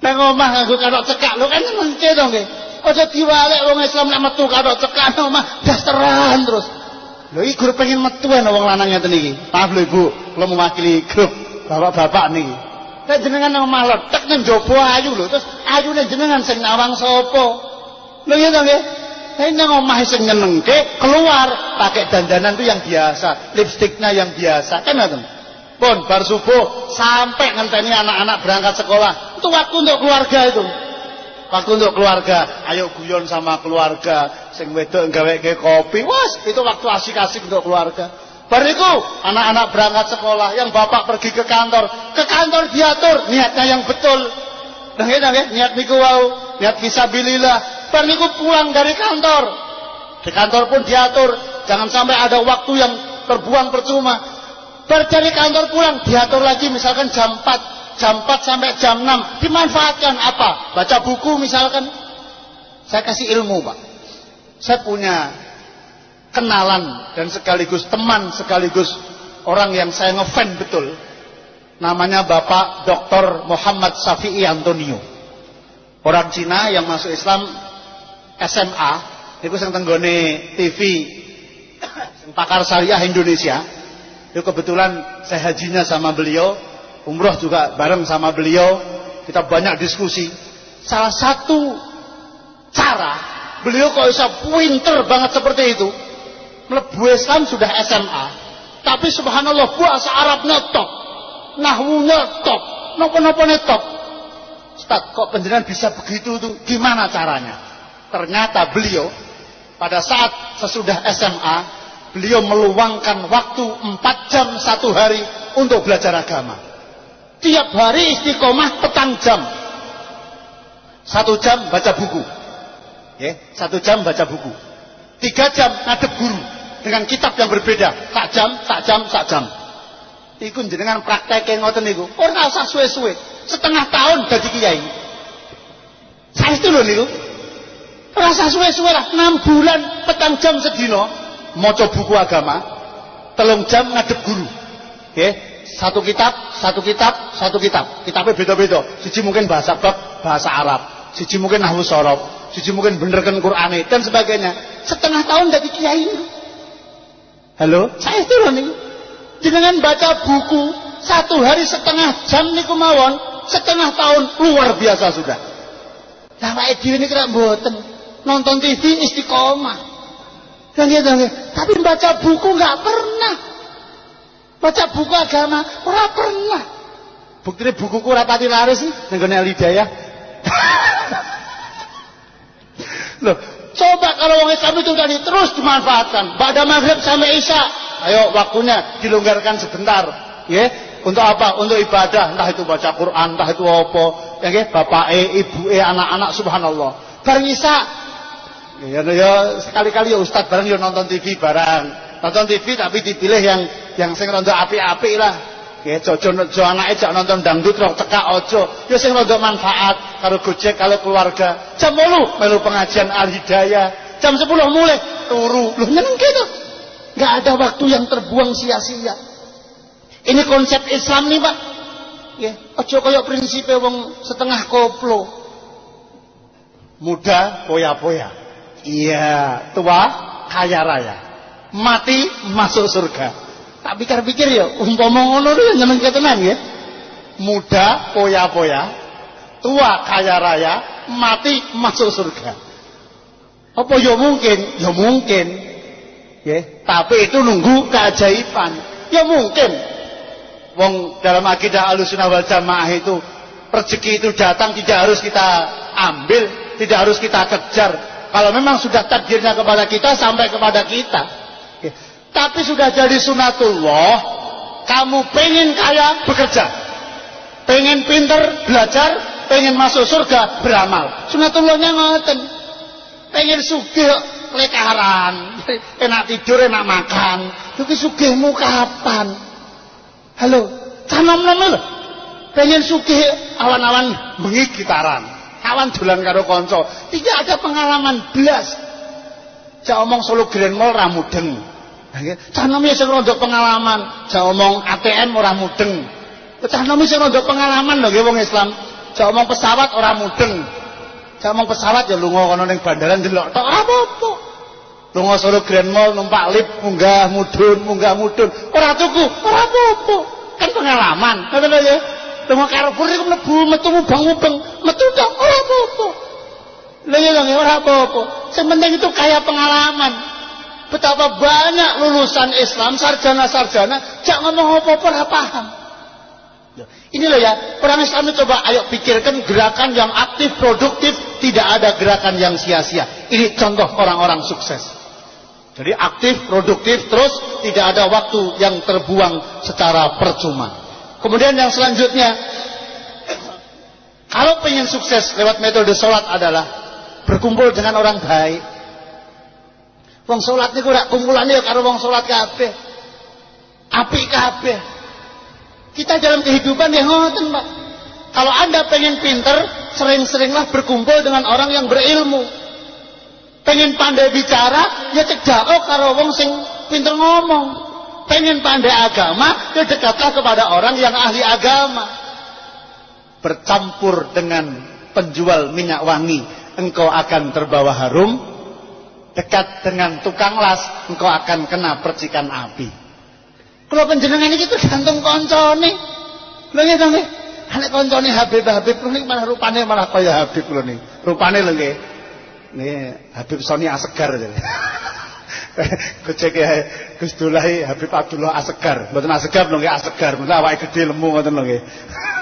Nang omah nganggo katok cekak lho kan nyenengke to nggih. Aja diwalek wong Islam nek metu katok cekak nang omah dasteran terus. Lho iki grup pengen metu ana wong lanang ngeten iki. Maaf lho Ibu, kula mewakili grup bapak-bapak niki. Nek jenengan nang omah letek nang jaba ayu lho, terus ayune jenengan sing nawang sapa? Lho iya to nggih? Saya nang omah sing nyenengke keluar pakai dandanan itu yang biasa, lipstiknya yang biasa, kan ngoten. Pun bar subuh sampai ngenteni anak-anak berangkat sekolah. Itu waktu untuk keluarga itu. Waktu untuk keluarga, ayo guyon sama keluarga, sing wedok ke kopi. Was, itu waktu asik-asik untuk keluarga. Bariku anak-anak berangkat sekolah, yang bapak pergi ke kantor, ke kantor diatur niatnya yang betul. Nah, niat niku wau, niat fisabilillah, Bariku pulang dari kantor. Di kantor pun diatur. Jangan sampai ada waktu yang terbuang percuma. Dari kantor pulang diatur lagi misalkan jam 4. Jam 4 sampai jam 6. Dimanfaatkan apa? Baca buku misalkan. Saya kasih ilmu Pak. Saya punya kenalan dan sekaligus teman sekaligus orang yang saya ngefan betul. Namanya Bapak Dr. Muhammad Safi'i Antonio. Orang Cina yang masuk Islam SMA niku sing tenggone TV pakar syariah Indonesia. Itu kebetulan saya hajinya sama beliau, umroh juga bareng sama beliau. Kita banyak diskusi. Salah satu cara beliau kok bisa pinter banget seperti itu. Melebu Islam sudah SMA. Tapi subhanallah bahasa Arabnya top. Nahwunya top. Nopo-nopo top. Ustaz, kok penjenan bisa begitu tuh? Gimana caranya? Ternyata beliau pada saat sesudah SMA beliau meluangkan waktu empat jam satu hari untuk belajar agama. Tiap hari istiqomah petang jam. Satu jam baca buku. Ya, satu jam baca buku. Tiga jam ngadep guru dengan kitab yang berbeda. Tak jam, tak jam, tak jam. Iku jenengan praktek ngoten niku. Ora usah suwe-suwe. Setengah tahun dadi kiai. Saya itu loh niku. Rasa suwe-suwe lah. 6 bulan petang jam sedino. Moco buku agama. Telung jam ngadep guru. Oke. Satu kitab, satu kitab, satu kitab. Kitabnya beda-beda. Siji mungkin bahasa bab, bahasa Arab. Siji mungkin nahwu sorob. Siji mungkin benerkan Quran dan sebagainya. Setengah tahun dari kiai. Halo, saya itu loh niku jenengan baca buku satu hari setengah jam niku mawon setengah tahun luar biasa sudah. Lah wae dhewe niku mboten nonton TV istiqomah tapi baca buku nggak pernah. Baca buku agama ora pernah. Buktine bukuku ora pati laris sih nenggone Alidayah Loh, coba kalau wong Islam itu tadi terus dimanfaatkan. Pada maghrib sampai isya, Ayo waktunya dilonggarkan sebentar. Ya, untuk apa? Untuk ibadah, entah itu baca Quran, entah itu apa. Ya nggih, bapake, ibuke, anak-anak subhanallah. Bareng Isa ya, ya sekali-kali ya Ustaz bareng ya nonton TV barang. Nonton TV tapi dipilih yang yang sing rada apik-apik lah. Ya, jojo jo anake jak nonton dangdut rok cekak ojo. Ya sing rada manfaat karo Gojek kalau keluarga. Jam 8 melu pengajian Al Hidayah. Jam 10 mulai turu. Loh nyeneng gitu. Gak ada waktu yang terbuang sia-sia. Ini konsep Islam nih pak. Ya, ojo koyok prinsip wong setengah koplo. Muda poya-poya. Iya, tua kaya raya. Mati masuk surga. Tak pikir-pikir ya, umpama ngono ya nyeneng ketenan ya. Muda poya-poya, tua kaya raya, mati masuk surga. Apa ya mungkin? Ya mungkin. Ya, tapi itu nunggu keajaiban. Ya mungkin. Wong dalam akidah Ahlussunnah wal Jamaah itu rezeki itu datang tidak harus kita ambil, tidak harus kita kejar. Kalau memang sudah takdirnya kepada kita sampai kepada kita. Tapi sudah jadi sunatullah, kamu pengen kaya bekerja. Pengen pinter belajar, pengen masuk surga beramal. Sunatullahnya ngoten. Pengen sugih lekaran, enak tidur, enak makan. Iki sugihmu kapan? Halo, canom-nom lho. Pengen sugih awan-awan bengi gitaran. Kawan dolan karo kanca. Tidak ada pengalaman blas. Cak omong solo Grand Mall ra mudeng. Cah nom sing rada pengalaman, cak omong ATM ora mudeng. Cah nom sing rada pengalaman lho nggih wong Islam. Cak omong pesawat ora mudeng. Cak omong pesawat ya lunga kono ning bandara ndelok tok ora apa-apa. Lunga Solo Grand Mall numpak lift munggah mudun munggah mudun ora tuku ora apa-apa. Kan pengalaman. Ngoten ya. Lunga Carrefour iku mlebu metu mubang-mubeng metu tok ora apa-apa. Lha ya lho ora apa-apa. Sing itu kaya pengalaman. Betapa banyak lulusan Islam sarjana-sarjana jak ngomong apa-apa ora paham. Ini loh ya, orang Islam itu coba ayo pikirkan gerakan yang aktif, produktif, tidak ada gerakan yang sia-sia. Ini contoh orang-orang sukses. Jadi aktif, produktif, terus tidak ada waktu yang terbuang secara percuma. Kemudian yang selanjutnya, kalau pengen sukses lewat metode sholat adalah berkumpul dengan orang baik. Wong sholat ini kurang kumpulannya ya karo wong sholat kabeh. Api kabeh. Kita dalam kehidupan ya ngoten, Pak. Kalau Anda pengen pinter, sering-seringlah berkumpul dengan orang yang berilmu pengen pandai bicara ya oh karo wong sing pinter ngomong pengen pandai agama ya dekatlah kepada orang yang ahli agama bercampur dengan penjual minyak wangi engkau akan terbawa harum dekat dengan tukang las engkau akan kena percikan api kalau penjenengan itu tergantung koncone lho nggih nggih nek koncone Habib Habib niku malah rupane malah kaya Habib lho nih rupane lho nggih Nih Habib Soni Asegar jadi. Kecek ya Gus Dulai Habib Abdullah Asegar. Mboten Asegar lho nggih Asegar. Mboten awake gede lemu ngoten lho nggih.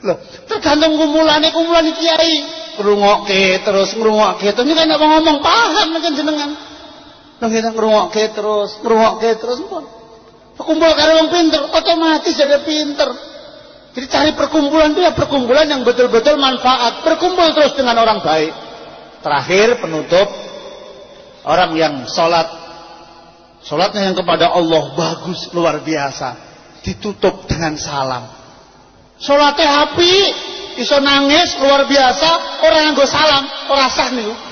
Loh, tergantung kumulane kumulane kiai. Ngrungokke terus ngrungokke terus ini kan ngomong paham kan jenengan. Nang kita ngrungokke terus, ngrungokke terus pun. Kumpul karo wong pinter, otomatis jadi pinter. Jadi cari perkumpulan itu ya perkumpulan yang betul-betul manfaat. Berkumpul terus dengan orang baik. Terakhir penutup orang yang sholat sholatnya yang kepada Allah bagus luar biasa ditutup dengan salam sholatnya happy iso nangis luar biasa orang yang gue salam orang sah nih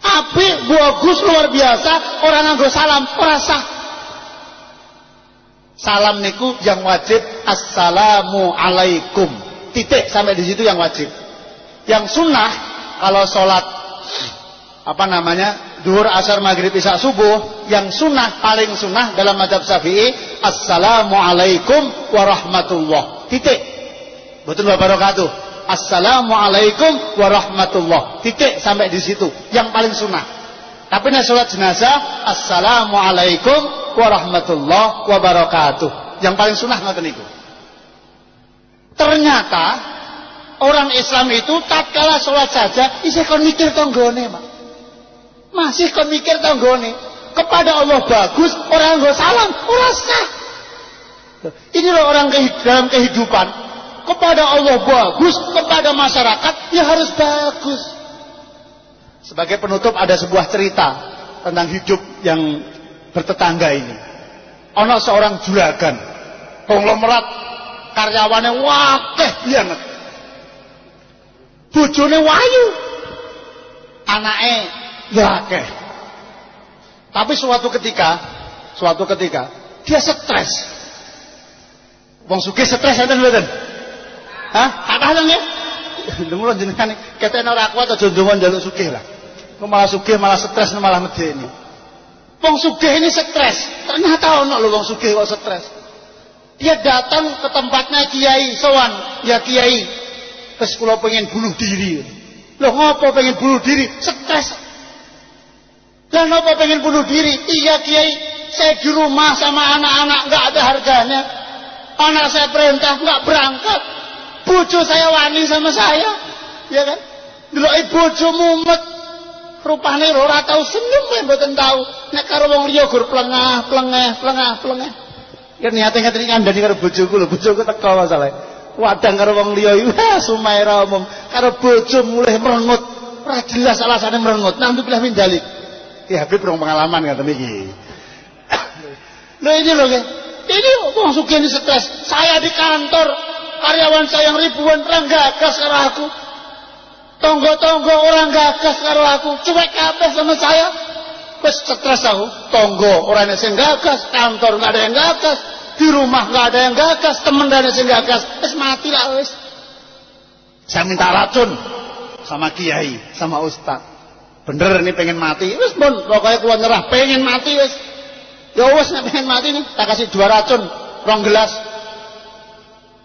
api bagus luar biasa orang yang gue salam orang sah. Salam niku yang wajib assalamu alaikum. Titik sampai di situ yang wajib. Yang sunnah kalau sholat apa namanya duhur asar maghrib isya subuh yang sunnah paling sunnah dalam madhab syafi'i assalamu alaikum warahmatullah titik betul bapak barakatuh Assalamualaikum warahmatullah. Titik sampai di situ. Yang paling sunnah. Tapi nih sholat jenazah, Assalamualaikum warahmatullah wabarakatuh. Yang paling sunnah ngoten niku. Ternyata orang Islam itu tatkala sholat saja isih kon mikir tonggone, Pak. Masih kon mikir tonggone. Kepada Allah bagus, orang nggak salam. Ini loh orang dalam kehidupan kepada Allah bagus, kepada masyarakat ya harus bagus. Sebagai penutup ada sebuah cerita tentang hidup yang bertetangga ini. Ono seorang juragan, konglomerat karyawannya wakeh banget. Bojone wayu. Anaknya ya akeh. Tapi suatu ketika, suatu ketika dia stres. Wong sugih stres enten mboten? Hah? Nggih? Lha mulo jenengan ketene ora kuat aja ndonga njaluk sugih lah. Kok malah sugih malah stres malah medeni. Wong sugih ini stres. Ternyata ono lho wong sugih kok stres. Dia datang ke tempatnya kiai sowan, ya kiai. Terus kula pengen bunuh diri. Loh ngopo pengen bunuh diri? Stres. Lah ngopo pengen bunuh diri? Iya kiai, saya di rumah sama anak-anak nggak ada harganya. Anak saya perintah nggak berangkat. Bojo saya wani sama saya. Ya kan? Deloke bojo mumet. Rupane ora tau senyum ya mboten tau. Nek karo wong liya gur plengah, plengeh, plengah, plengeh. Ya niate ngateni kandhani karo bojoku lho, bojoku teko masalahe. Wadang karo wong liya iku sumaira umum. Karo bojo mulai merengut. Ora jelas alasane merengut. Nang pilih mindalik. Ki Habib rong pengalaman ngaten iki. Lho ini lho, ini wong sugih stres. Saya di kantor karyawan saya yang ribuan orang gagas karo aku. Tonggo-tonggo orang gagas karo aku. Cuek kabeh sama saya. Wis stres aku. Tonggo orang yang gagas. Kantor nggak ada yang gagas. Di rumah nggak ada yang gagas. Temen ada yang gagas. Wis mati lah wis saya minta racun sama kiai sama ustad bener ini pengen mati. Wis bon. Pokoknya keluar nyerah. Pengen mati wis ya wis pengen mati nih tak kasih dua racun rong gelas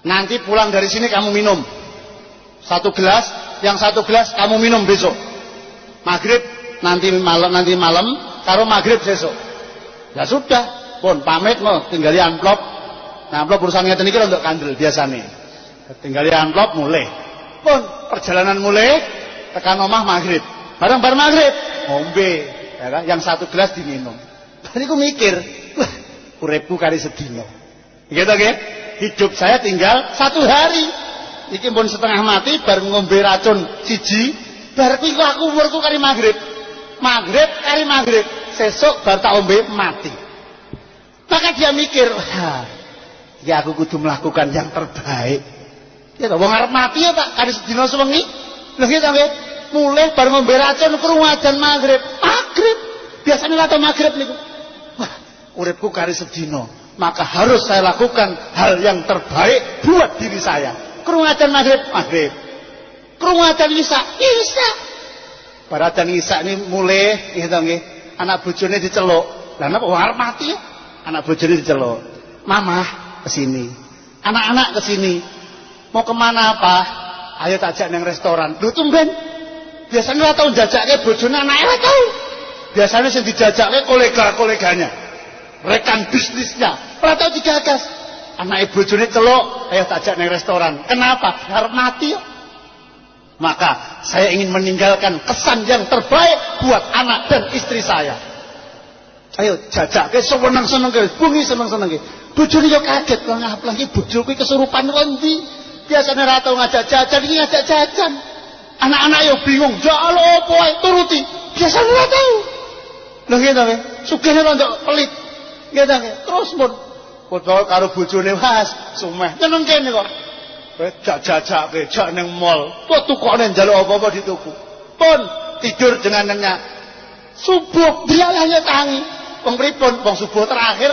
Nanti pulang dari sini kamu minum. Satu gelas, yang satu gelas kamu minum besok. Maghrib nanti malam nanti malam, taruh maghrib besok. Ya sudah, pun pamit mau tinggali amplop. Nah, amplop urusannya ngeten untuk kandel biasa nih. Tinggali amplop mulai. Pun perjalanan mulai tekan omah maghrib. Bareng-bareng maghrib ngombe, ya kan? Yang satu gelas diminum. Tadi aku mikir, wah, uripku kali sedino. Gitu kan? hidup saya tinggal satu hari. Iki pun setengah mati bar ngombe racun siji, bar kuwi aku umurku kali maghrib. Maghrib kali maghrib, sesuk bar tak ombe mati. Maka dia mikir, Wah, ya aku kudu melakukan yang terbaik. Ya wong arep mati ya Pak, kali sedina sewengi. Lha gitu nggih. Mulai bar ngombe racun krungu adzan maghrib. Maghrib. Biasanya atau maghrib niku. Uripku kali sedina maka harus saya lakukan hal yang terbaik buat diri saya. Kerungatan maghrib, maghrib. Kerungatan isya, isya. Baratan isya ini mulai, gitu nggih. Anak bojone diceluk. Lah napa wong arep mati ya? Anak bojone diceluk. Mama ke sini. Anak-anak ke sini. Mau ke mana apa? Ayo tak ajak nang restoran. Lho tumben. Biasanya ora tau jajakke bojone anake ora tau. Biasanya sing dijajakke kolega-koleganya rekan bisnisnya. Ora tau digagas. Anak ibu jone celok, ayo tajak nang restoran. Kenapa? Harap mati ya. Maka saya ingin meninggalkan kesan yang terbaik buat anak dan istri saya. Ayo jajak ke seneng-seneng ke, bungi seneng-seneng ke. Bojone yo kaget kok ngaplah iki bojoku kesurupan kok endi? Biasane ra tau ngajak jajan iki ngajak jajan. Anak-anak yo bingung, ya Allah opo ae turuti. Biasane ra tau. Lho ngene to, rondok pelit. To, terus pun padha karo bojone was sumeh. Nyeneng kene kok. Kowe jak-jajak ke jak ning mall. Kok tukone njaluk apa-apa dituku. Pun tidur dengan nyenyak. Subuh dia hanya tangi. Wong pripun? Wong subuh terakhir.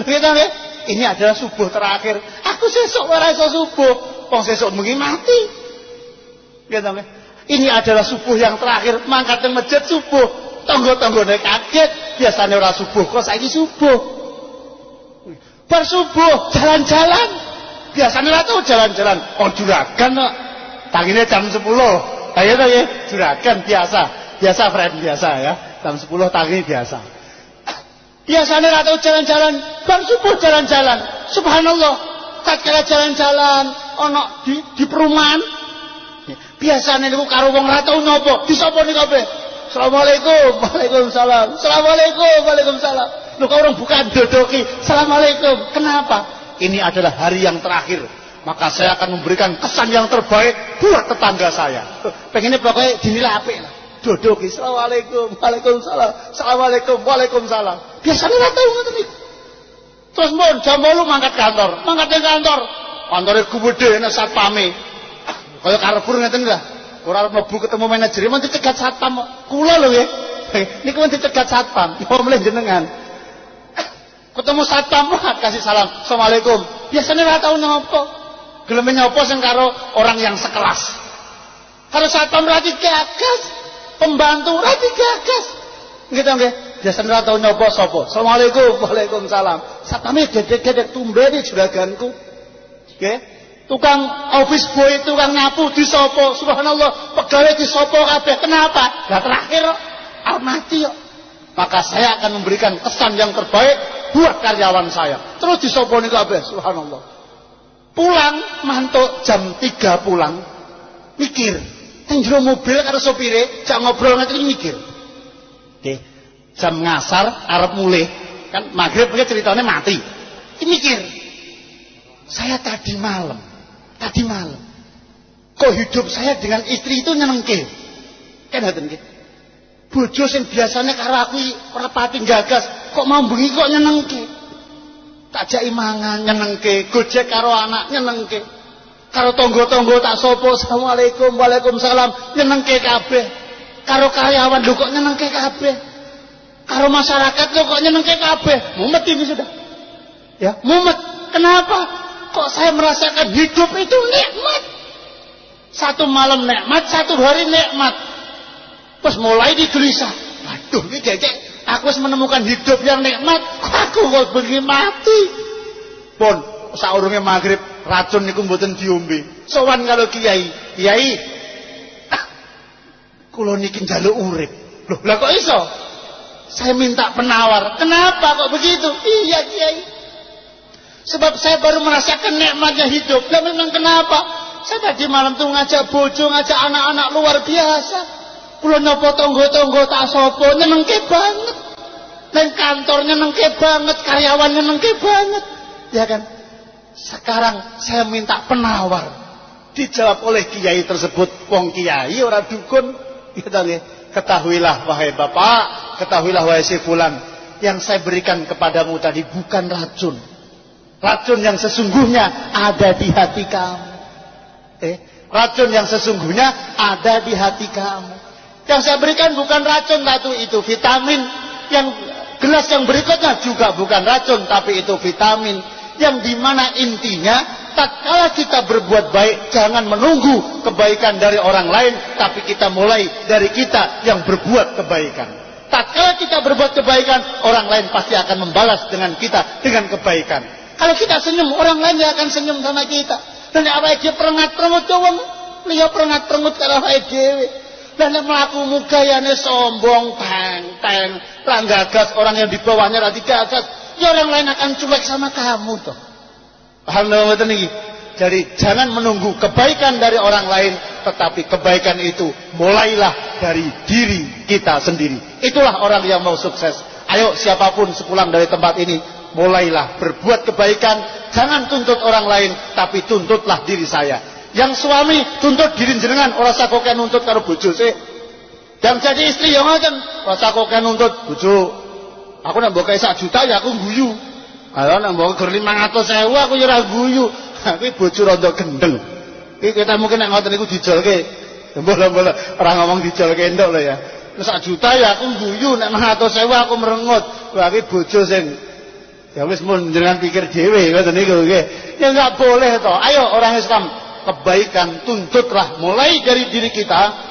Gitu nggih? Ini adalah subuh terakhir. Aku sesuk ora iso subuh. Wong sesuk mungkin mati. Nggih? Ini adalah subuh yang terakhir. Mangkat nang masjid subuh. Tonggo-tonggone kaget. Biasanya ora subuh kok saiki subuh. Bar subuh jalan-jalan. Biasanya ora tau jalan-jalan. Oh juragan kok. Tangine jam 10. Ayo to ya, juragan biasa. Biasa friend biasa ya. Jam 10 tangi biasa. Biasanya nggak tahu jalan-jalan, bang subuh jalan-jalan. Subhanallah, tatkala jalan-jalan, ono di, di perumahan. Biasanya niku karo wong ra tau nyopo, disapa nih kabeh. Assalamualaikum, Waalaikumsalam. Assalamualaikum, Waalaikumsalam. Lu kau orang bukan dodoki. Assalamualaikum. Kenapa? Ini adalah hari yang terakhir. Maka saya akan memberikan kesan yang terbaik buat tetangga saya. Pengennya pokoknya dinilai apik lah duduk Assalamualaikum Waalaikumsalam Assalamualaikum Waalaikumsalam biasanya nggak tahu ngoten niku terus mon jam 8 mangkat kantor mangkat kantor kantor itu gede ana satpame kaya Carrefour ngeten lah ora mlebu ketemu manajer mau dicegat satpam kula lho nggih niku mau dicegat satpam yo mleh jenengan ketemu satpam kasih salam Assalamualaikum biasanya nggak tahu nyopo gelem nyopo sing karo orang yang sekelas karo satpam ra digagas pembantu ra digagas. Gitu nggih. Biasane ora tau nyoba sapa. Assalamualaikum. Waalaikumsalam. Satame dedek-dedek tumbene juraganku. Nggih. Tukang office boy, tukang nyapu disopo. Subhanallah, pegawai disopo kabeh. Kenapa? Lah terakhir arep mati kok. Maka saya akan memberikan kesan yang terbaik buat karyawan saya. Terus disoponi kabeh. Subhanallah. Pulang mantuk jam 3 pulang. Mikir, jero mobil karo sopire, jak ngobrol ngene mikir. Nggih. Jam ngasar arep mulih, kan maghrib ceritanya mati. Iki mikir. Saya tadi malam, tadi malam. Kok hidup saya dengan istri itu nyenengke? Kan ngoten nggih. Bojo sing biasanya karo aku ora gagas, kok mau bengi kok nyenengke? Tak jaki mangan nyenengke, gojek karo anak nyenengke. Karo tonggo-tonggo tak sopo, Assalamualaikum, Waalaikumsalam, nyenengke kabeh. Karo karyawan lu kok nyenengke kabeh. Karo masyarakat lu kok nyenengke kabeh. Mumet ini sudah. Ya, mumet. Kenapa? Kok saya merasakan hidup itu nikmat. Satu malam nikmat, satu hari nikmat. Terus mulai digelisah. Waduh, ini jajak. Aku harus menemukan hidup yang nikmat. Aku kok begini mati. Pun, saurungnya maghrib racun niku mboten diombe. Sowan kalau kiai, kiai ah, kula niki njaluk urip. Loh, lah kok iso? Saya minta penawar. Kenapa kok begitu? Iya kiai. Sebab saya baru merasakan nikmatnya hidup. Lah memang kenapa? Saya tadi malam tuh ngajak bojo, ngajak anak-anak luar biasa. Kula nyopo tonggo-tonggo tak sopo, nyenengke banget. Dan kantornya nyenengke banget, karyawannya nyenengke banget. Ya kan? Sekarang saya minta penawar. Dijawab oleh kiai tersebut, wong kiai ora dukun. Gitu Ketahuilah wahai bapak, ketahuilah wahai si fulan, yang saya berikan kepadamu tadi bukan racun. Racun yang sesungguhnya ada di hati kamu. Eh, racun yang sesungguhnya ada di hati kamu. Yang saya berikan bukan racun, tapi itu vitamin. Yang gelas yang berikutnya juga bukan racun, tapi itu vitamin yang di mana intinya tatkala kita berbuat baik jangan menunggu kebaikan dari orang lain tapi kita mulai dari kita yang berbuat kebaikan tatkala kita berbuat kebaikan orang lain pasti akan membalas dengan kita dengan kebaikan kalau kita senyum orang lain akan senyum sama kita dan apa dia perengat perengut wong liya perengat perengut karo awake dhewe dan melaku mugayane sombong teng langgagas orang yang di bawahnya ra digagas ya orang lain akan cuek sama kamu toh. Paham betul nih? Jadi jangan menunggu kebaikan dari orang lain, tetapi kebaikan itu mulailah dari diri kita sendiri. Itulah orang yang mau sukses. Ayo siapa pun sepulang dari tempat ini, mulailah berbuat kebaikan. Jangan tuntut orang lain, tapi tuntutlah diri saya. Yang suami tuntut diri jenengan, orang sakokan nuntut karo bojo sih. Yang jadi istri yang ngoten, orang sakokan nuntut bojo. Aku nak mbok sak juta ya aku guyu. Kalau nak mbok ger 500.000 aku ya guyu. Kuwi bojo rondo gendeng. Kita mungkin nek ngoten niku dijolke. Bola-bola orang ngomong dijolke entuk lho ya. sak juta ya aku guyu nek 100.000 aku merengut. Wah iki bojo ya wis mun pikir dhewe ngoten niku nggih. Ya enggak boleh toh. Ayo orang Islam kebaikan tuntutlah mulai dari diri kita.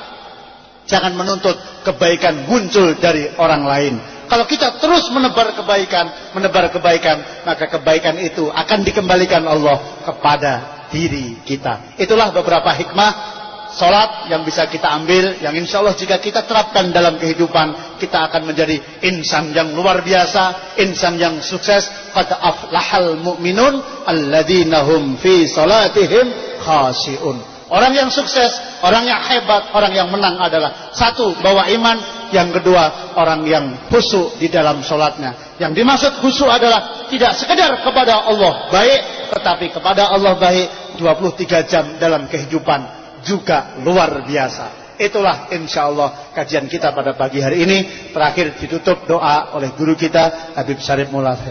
Jangan menuntut kebaikan muncul dari orang lain. Kalau kita terus menebar kebaikan, menebar kebaikan, maka kebaikan itu akan dikembalikan Allah kepada diri kita. Itulah beberapa hikmah Salat yang bisa kita ambil, yang insya Allah jika kita terapkan dalam kehidupan, kita akan menjadi insan yang luar biasa, insan yang sukses. Qad aflahal mu'minun alladzina hum fi salatihim khashi'un. Orang yang sukses, orang yang hebat, orang yang menang adalah satu bawa iman, yang kedua orang yang khusyuk di dalam sholatnya. Yang dimaksud khusyuk adalah tidak sekedar kepada Allah baik, tetapi kepada Allah baik 23 jam dalam kehidupan juga luar biasa. Itulah insya Allah kajian kita pada pagi hari ini. Terakhir ditutup doa oleh guru kita Habib Syarif Mullah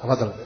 Apa